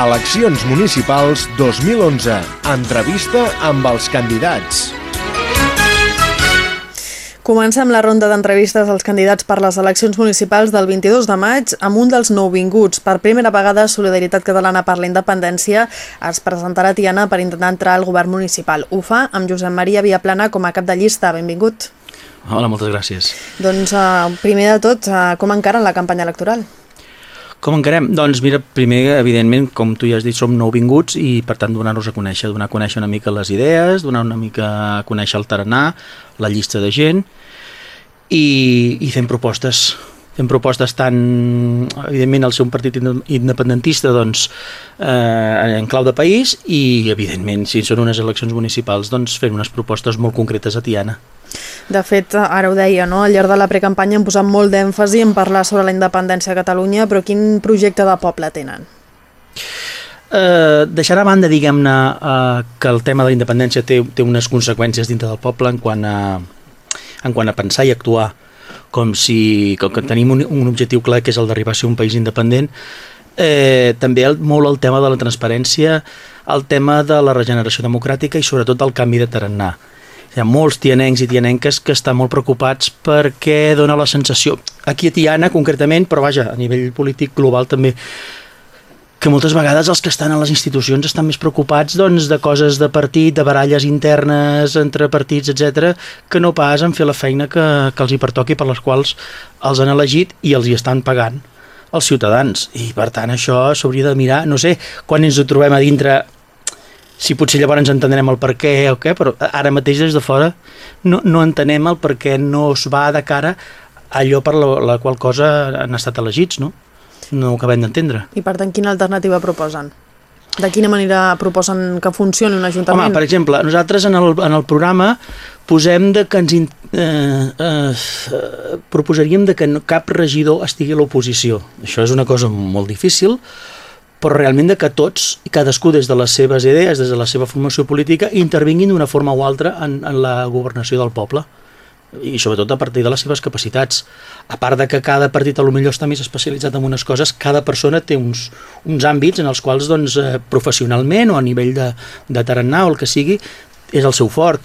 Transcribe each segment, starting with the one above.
Eleccions Municipals 2011. Entrevista amb els candidats. Comencem la ronda d'entrevistes als candidats per les eleccions municipals del 22 de maig amb un dels nouvinguts. Per primera vegada, Solidaritat Catalana per la Independència es presentarà a Tiana per intentar entrar al govern municipal. Ho fa amb Josep Maria Viaplana com a cap de llista. Benvingut. Hola, moltes gràcies. Doncs, uh, primer de tot, uh, com encara la campanya electoral? Com encarem? Doncs mira, primer, evidentment, com tu ja has dit, som nouvinguts i per tant donar-nos a conèixer, donar a conèixer una mica les idees, donar una mica a conèixer el tarannà, la llista de gent i, i fem propostes fem propostes tan, evidentment, al ser un partit independentista doncs, eh, en clau de país i, evidentment, si són unes eleccions municipals, doncs fem unes propostes molt concretes a Tiana. De fet, ara ho deia, no? al llarg de la precampanya hem posat molt d'èmfasi en parlar sobre la independència a Catalunya, però quin projecte de poble tenen? Eh, deixar a banda, diguem-ne, eh, que el tema de la independència té, té unes conseqüències dintre del poble en quant a, en quant a pensar i actuar com si com que tenim un, un objectiu clar que és el d'arribar a ser un país independent eh, també el, molt el tema de la transparència el tema de la regeneració democràtica i sobretot el canvi de tarannà hi ha molts tianencs i tianenques que estan molt preocupats perquè dona la sensació, aquí a Tiana concretament, però vaja, a nivell polític global també, que moltes vegades els que estan a les institucions estan més preocupats doncs, de coses de partit, de baralles internes entre partits, etc, que no pas en fer la feina que, que els hi pertoqui per les quals els han elegit i els hi estan pagant els ciutadans. I per tant això s'hauria de mirar, no sé, quan ens ho trobem a dintre si potser llavors entendrem el per què o què, però ara mateix des de fora no, no entenem el per què no es va de cara allò per la, la qual cosa han estat elegits, no? No ho acabem d'entendre. I per tant, quina alternativa proposen? De quina manera proposen que funcioni un ajuntament? Home, per exemple, nosaltres en el, en el programa posem de que ens eh, eh, proposaríem de que cap regidor estigui a l'oposició. Això és una cosa molt difícil, però realment de que tots i cadascú des de les seves idees, des de la seva formació política, intervinguin d'una forma o altra en, en la governació del poble i sobretot a partir de les seves capacitats. A part de que cada partit a lo millor està més especialitzat en unes coses, cada persona té uns, uns àmbits en els quals doncs, eh, professionalment o a nivell de, de tarannà o el que sigui, és el seu fort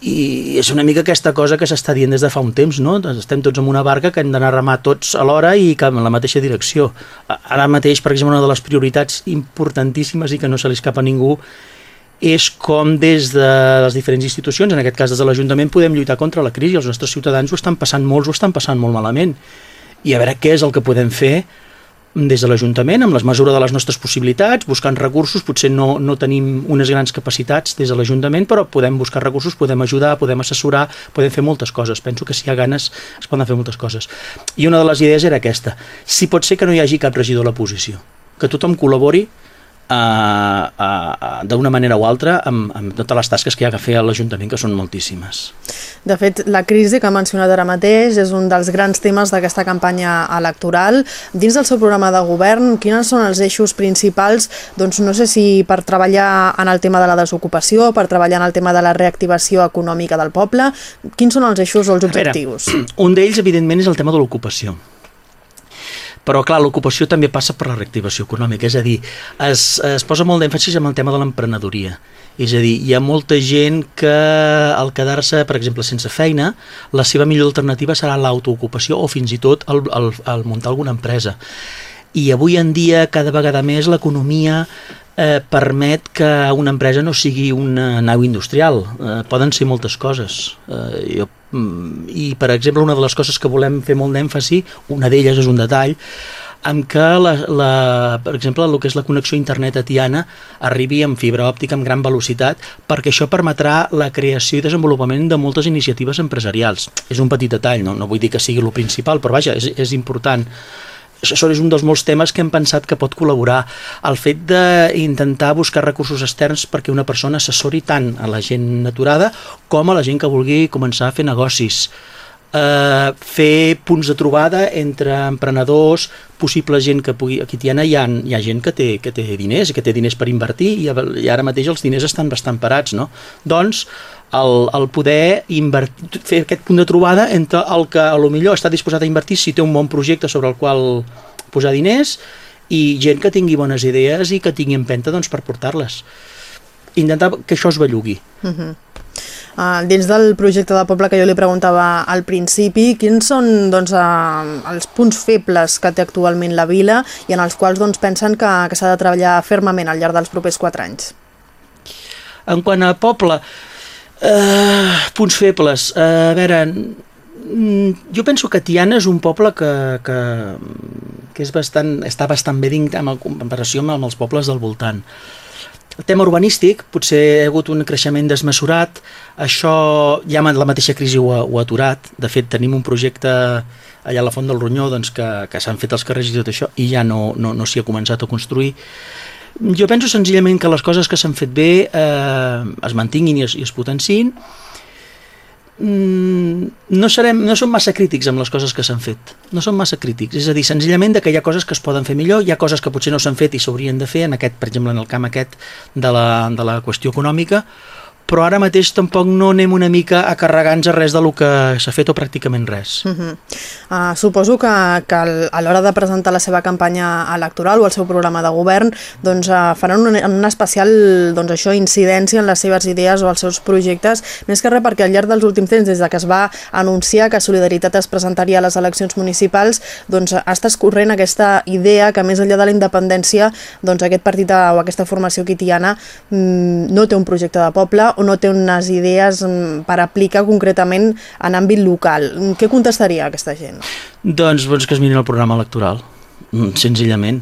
i és una mica aquesta cosa que s'està dient des de fa un temps, no? Doncs estem tots en una barca que hem d'anar a remar tots alhora i que en la mateixa direcció. Ara mateix, per exemple, una de les prioritats importantíssimes i que no se li escapa a ningú és com des de les diferents institucions, en aquest cas des de l'Ajuntament, podem lluitar contra la crisi. Els nostres ciutadans ho estan passant, molts ho estan passant molt malament. I a veure què és el que podem fer des de l'Ajuntament, amb les mesures de les nostres possibilitats, buscant recursos, potser no, no tenim unes grans capacitats des de l'Ajuntament, però podem buscar recursos, podem ajudar, podem assessorar, podem fer moltes coses. Penso que si hi ha ganes es poden fer moltes coses. I una de les idees era aquesta. Si pot ser que no hi hagi cap regidor a la posició, que tothom col·labori uh, d'una manera o altra amb, amb totes les tasques que hi ha que fer a l'Ajuntament, que són moltíssimes. De fet, la crisi que ha mencionat ara mateix és un dels grans temes d'aquesta campanya electoral. Dins del seu programa de govern, quins són els eixos principals? Doncs no sé si per treballar en el tema de la desocupació, per treballar en el tema de la reactivació econòmica del poble, quins són els eixos o els objectius? Veure, un d'ells, evidentment, és el tema de l'ocupació però clar, l'ocupació també passa per la reactivació econòmica, és a dir, es, es posa molt d'èmfasis en el tema de l'emprenedoria. És a dir, hi ha molta gent que al quedar-se, per exemple, sense feina, la seva millor alternativa serà l'autoocupació o fins i tot el, el, el muntar alguna empresa. I avui en dia, cada vegada més, l'economia eh, permet que una empresa no sigui una nau industrial. Eh, poden ser moltes coses. Eh, jo, I, per exemple, una de les coses que volem fer molt d'èmfasi, una d'elles és un detall, amb que, la, la, per exemple, el que és la connexió internet a Tiana arribi amb fibra òptica amb gran velocitat, perquè això permetrà la creació i desenvolupament de moltes iniciatives empresarials. És un petit detall, no, no vull dir que sigui el principal, però vaja, és, és important això és un dels molts temes que hem pensat que pot col·laborar. El fet d'intentar buscar recursos externs perquè una persona assessori tant a la gent aturada com a la gent que vulgui començar a fer negocis. Uh, fer punts de trobada entre emprenedors, possible gent que pugui... Aquí ha, hi ha, hi ha gent que té, que té diners que té diners per invertir i, i ara mateix els diners estan bastant parats, no? Doncs el, el poder invertir, fer aquest punt de trobada entre el que a lo millor està disposat a invertir si té un bon projecte sobre el qual posar diners i gent que tingui bones idees i que tingui empenta doncs, per portar-les. Intentar que això es bellugui. Uh -huh. Uh, dins del projecte de poble que jo li preguntava al principi, quins són doncs, uh, els punts febles que té actualment la vila i en els quals doncs, pensen que, que s'ha de treballar fermament al llarg dels propers quatre anys? En quant a poble, uh, punts febles, uh, a veure, Mm, jo penso que Tiana és un poble que, que, que és bastant, està bastant bé dins en comparació amb els pobles del voltant. El tema urbanístic, potser ha hagut un creixement desmesurat, això ja la mateixa crisi ho ha, ho ha aturat, de fet tenim un projecte allà a la Font del Ronyó doncs, que, que s'han fet els carrers i tot això i ja no, no, no s'hi ha començat a construir. Jo penso senzillament que les coses que s'han fet bé eh, es mantinguin i es, i es potenciïn, Mm, no, serem, no som massa crítics amb les coses que s'han fet. No som massa crítics. És a dir, senzillament de que hi ha coses que es poden fer millor, hi ha coses que potser no s'han fet i s'haurien de fer, en aquest, per exemple, en el camp aquest de la, de la qüestió econòmica, però ara mateix tampoc no anem una mica a carregar-nos a res de lo que s'ha fet o pràcticament res. Uh -huh. uh, suposo que, que a l'hora de presentar la seva campanya electoral o el seu programa de govern doncs, uh, faran una, una especial doncs, això incidència en les seves idees o els seus projectes, més que res perquè al llarg dels últims temps, des de que es va anunciar que Solidaritat es presentaria a les eleccions municipals, doncs, està escorrent aquesta idea que més enllà de la independència doncs, aquest partit o aquesta formació quitiana mm, no té un projecte de poble o no té unes idees mm, per aplicar concretament en àmbit local. Què contestaria aquesta gent? Doncs, doncs que es mirin el programa electoral, mm, senzillament.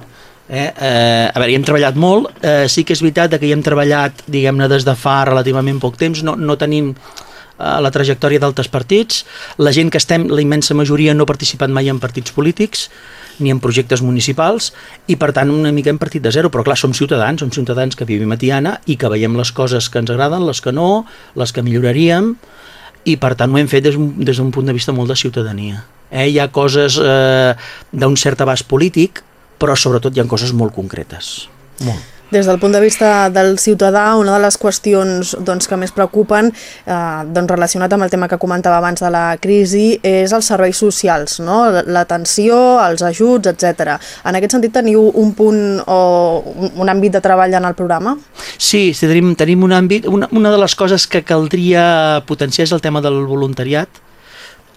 Eh? Eh, a veure, hi hem treballat molt, eh, sí que és veritat que hi hem treballat, diguem-ne, des de fa relativament poc temps, no, no tenim eh, la trajectòria d'altres partits, la gent que estem, la immensa majoria no ha participat mai en partits polítics, ni en projectes municipals i per tant una mica hem partit de zero, però clar, som ciutadans, som ciutadans que vivim a Tiana i que veiem les coses que ens agraden, les que no, les que milloraríem i per tant ho hem fet des d'un punt de vista molt de ciutadania. Eh? Hi ha coses eh, d'un cert abast polític, però sobretot hi ha coses molt concretes. Molt. Des del punt de vista del ciutadà, una de les qüestions doncs, que més preocupen, eh, doncs, relacionat amb el tema que comentava abans de la crisi, és els serveis socials, no? l'atenció, els ajuts, etc. En aquest sentit, teniu un punt o un àmbit de treball en el programa? Sí, tenim, tenim un àmbit. Una, una de les coses que caldria potenciar és el tema del voluntariat,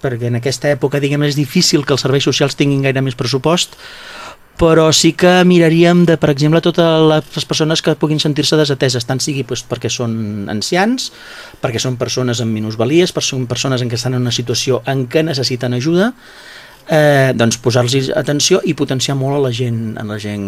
perquè en aquesta època, diguem, és difícil que els serveis socials tinguin gaire més pressupost, però sí que miraríem de, per exemple, totes les persones que puguin sentir-se desateses, tant sigui doncs, perquè són ancians, perquè són persones amb minusvalies, perquè són persones en què estan en una situació en què necessiten ajuda, eh, doncs posar-los atenció i potenciar molt a la gent, a la gent,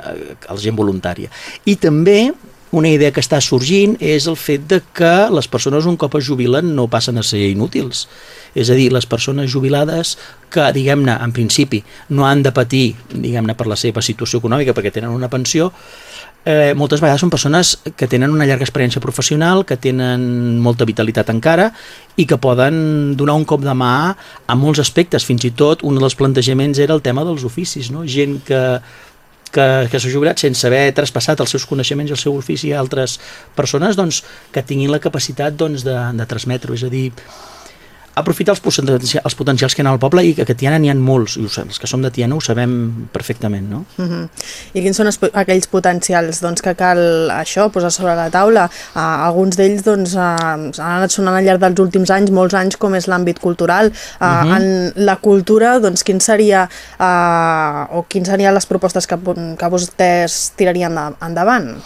a la gent voluntària. I també una idea que està sorgint és el fet de que les persones un cop es jubilen no passen a ser inútils és a dir, les persones jubilades que, diguem-ne, en principi no han de patir, diguem-ne, per la seva situació econòmica perquè tenen una pensió, eh, moltes vegades són persones que tenen una llarga experiència professional, que tenen molta vitalitat encara i que poden donar un cop de mà a molts aspectes. Fins i tot un dels plantejaments era el tema dels oficis, no? gent que que, que s'ha jubilat sense haver traspassat els seus coneixements i el seu ofici a altres persones doncs, que tinguin la capacitat doncs, de, de transmetre-ho. És a dir, aprofitar els, potencials, els potencials que hi ha al poble i que a Tiana n'hi ha molts, i els que som de Tiana ho sabem perfectament, no? Uh -huh. I quins són els, aquells potencials doncs, que cal això posar sobre la taula? Uh, alguns d'ells doncs, uh, han anat sonant al llarg dels últims anys, molts anys, com és l'àmbit cultural. Uh, uh -huh. En la cultura, doncs, quin seria uh, o quins serien les propostes que, que vostès tirarien endavant?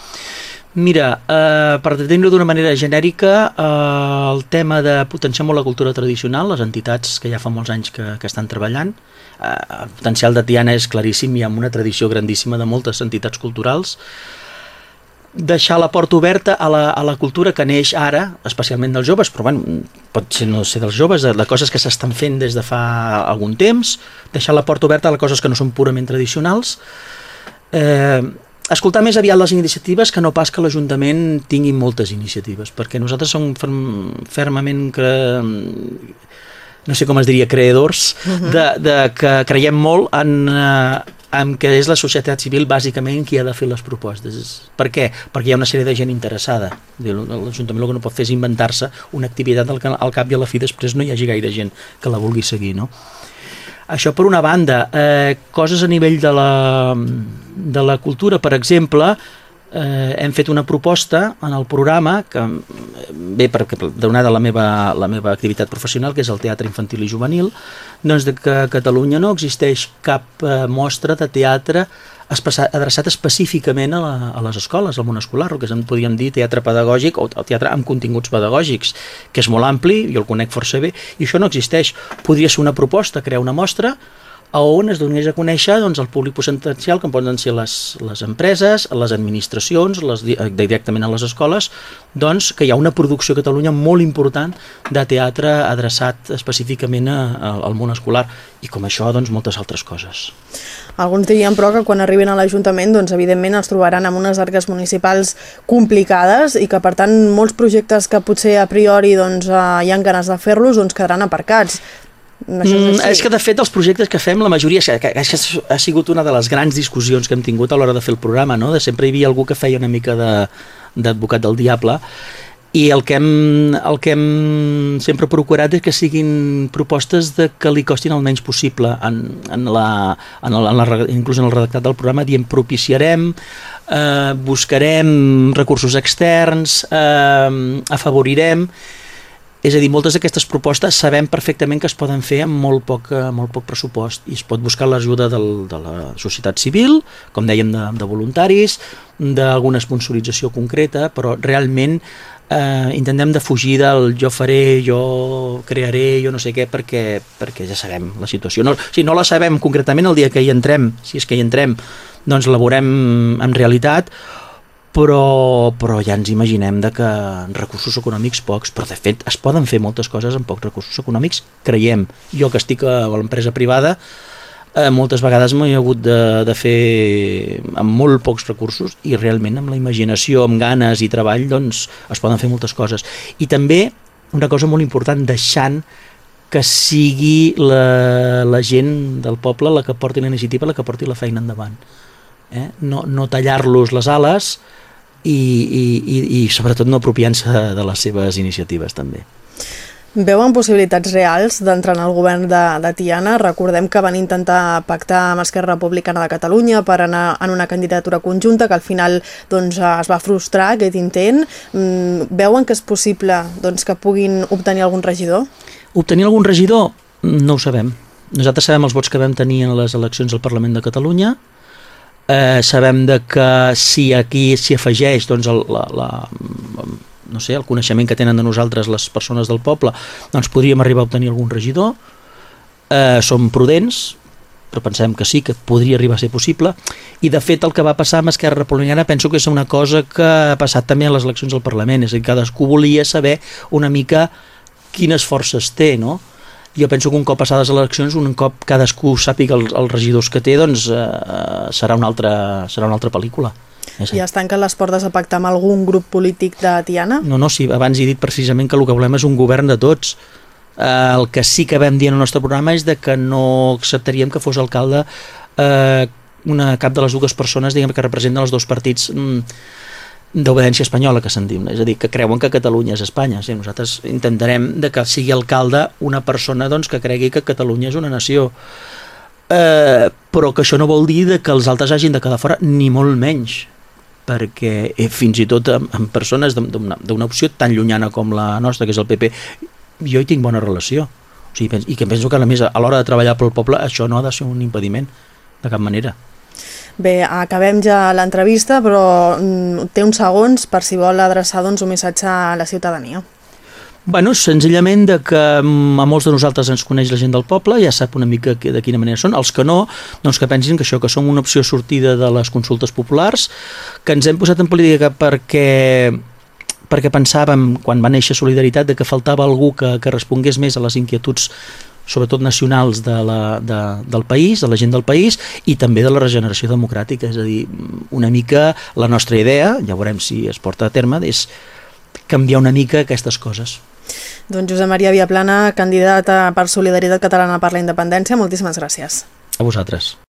Mira, eh, per dir-ho d'una manera genèrica, eh, el tema de potenciar molt la cultura tradicional, les entitats que ja fa molts anys que, que estan treballant, eh, el potencial de Tiana és claríssim, hi ha una tradició grandíssima de moltes entitats culturals, deixar la porta oberta a la, a la cultura que neix ara, especialment dels joves, però bueno, pot ser no ser dels joves, de, de coses que s'estan fent des de fa algun temps, deixar la porta oberta a les coses que no són purament tradicionals, eh, escoltar més aviat les iniciatives que no pas que l'Ajuntament tingui moltes iniciatives, perquè nosaltres som ferm, fermament cre... no sé com es diria, creadors, uh mhm. -huh. de, de que creiem molt en, eh, en què és la societat civil bàsicament qui ha de fer les propostes. Per què? Perquè hi ha una sèrie de gent interessada. L'Ajuntament el que no pot fer és inventar-se una activitat al, al cap i a la fi després no hi hagi gaire gent que la vulgui seguir, no? Això per una banda. Eh, coses a nivell de la, de la cultura, per exemple, eh, hem fet una proposta en el programa que ve perquè donada la meva, la meva activitat professional que és el teatre infantil i juvenil doncs de que a Catalunya no existeix cap eh, mostra de teatre adreçat específicament a, la, a les escoles, al món escolar, el que en podríem dir teatre pedagògic o, o teatre amb continguts pedagògics, que és molt ampli, jo el conec força bé, i això no existeix. Podria ser una proposta, crear una mostra, a on es donés a conèixer doncs, el públic potencial, com poden ser les, les empreses, les administracions, les, directament a les escoles, doncs, que hi ha una producció a Catalunya molt important de teatre adreçat específicament a, a, al món escolar i com això, doncs, moltes altres coses. Alguns dirien, però, que quan arriben a l'Ajuntament, doncs, evidentment, els trobaran amb unes arques municipals complicades i que, per tant, molts projectes que potser a priori doncs, eh, hi ha ganes de fer-los doncs, quedaran aparcats. Això és, mm, és que de fet els projectes que fem la majoria que, que, que ha sigut una de les grans discussions que hem tingut a l'hora de fer el programa no? de sempre hi havia algú que feia una mica d'advocat de, del diable i el que, hem, el que hem sempre procurat és que siguin propostes de que li costin el menys possible en, en la, en la, en la, inclús en el redactat del programa diem propiciarem eh, buscarem recursos externs eh, afavorirem és a dir, moltes d'aquestes propostes sabem perfectament que es poden fer amb molt poc, eh, molt poc pressupost i es pot buscar l'ajuda de la societat civil, com dèiem, de, de voluntaris, d'alguna sponsorització concreta, però realment eh, intentem de fugir del jo faré, jo crearé, jo no sé què, perquè, perquè ja sabem la situació. No, si no la sabem concretament el dia que hi entrem, si és que hi entrem, doncs la veurem en realitat, però, però ja ens imaginem de que recursos econòmics pocs, però de fet es poden fer moltes coses amb pocs recursos econòmics, creiem. Jo que estic a l'empresa privada, eh, moltes vegades m'he hagut de, de fer amb molt pocs recursos i realment amb la imaginació, amb ganes i treball, doncs es poden fer moltes coses. I també una cosa molt important, deixant que sigui la, la gent del poble la que porti la iniciativa, la que porti la feina endavant. Eh? No, no tallar-los les ales, i, i, i, i sobretot no apropiant-se de les seves iniciatives també. Veuen possibilitats reals d'entrar en el govern de, de Tiana? Recordem que van intentar pactar amb Esquerra Republicana de Catalunya per anar en una candidatura conjunta que al final doncs, es va frustrar aquest intent. Mm, veuen que és possible doncs, que puguin obtenir algun regidor? Obtenir algun regidor? No ho sabem. Nosaltres sabem els vots que vam tenir en les eleccions al Parlament de Catalunya, Eh, sabem de que si aquí s'hi afegeix doncs, el, la, la, no sé, el coneixement que tenen de nosaltres les persones del poble, doncs podríem arribar a obtenir algun regidor. Eh, som prudents, però pensem que sí, que podria arribar a ser possible, i de fet el que va passar amb Esquerra Republicana penso que és una cosa que ha passat també a les eleccions al Parlament, és a dir, cadascú volia saber una mica quines forces té, no? Jo penso que un cop passades les eleccions, un cop cadascú sàpiga els, els regidors que té, doncs eh, serà, una altra, serà una altra pel·lícula. I es tanquen les portes a pactar amb algun grup polític de Tiana? No, no, sí, abans he dit precisament que el que volem és un govern de tots. Eh, el que sí que vam dir en el nostre programa és de que no acceptaríem que fos alcalde eh, una cap de les dues persones diguem que representen els dos partits mm, d'obediència espanyola que se'n diu, és a dir, que creuen que Catalunya és Espanya. Sí, nosaltres intentarem de que sigui alcalde una persona doncs, que cregui que Catalunya és una nació. Eh, però que això no vol dir de que els altres hagin de quedar fora, ni molt menys perquè eh, fins i tot amb, amb persones d'una opció tan llunyana com la nostra, que és el PP, jo hi tinc bona relació. O sigui, I que penso que a més a l'hora de treballar pel poble això no ha de ser un impediment, de cap manera. Bé, acabem ja l'entrevista, però mm, té uns segons per si vol adreçar doncs, un missatge a la ciutadania. Bueno, senzillament de que mm, a molts de nosaltres ens coneix la gent del poble, ja sap una mica que, de quina manera són, els que no, doncs que pensin que això, que som una opció sortida de les consultes populars, que ens hem posat en política perquè perquè pensàvem, quan va néixer Solidaritat, de que faltava algú que, que respongués més a les inquietuds sobretot nacionals de la, de, del país, de la gent del país i també de la regeneració democràtica, és a dir, una mica la nostra idea, ja veurem si es porta a terme, és canviar una mica aquestes coses. Doncs Josep Maria Viaplana, candidat per Solidaritat Catalana per la Independència, moltíssimes gràcies. A vosaltres.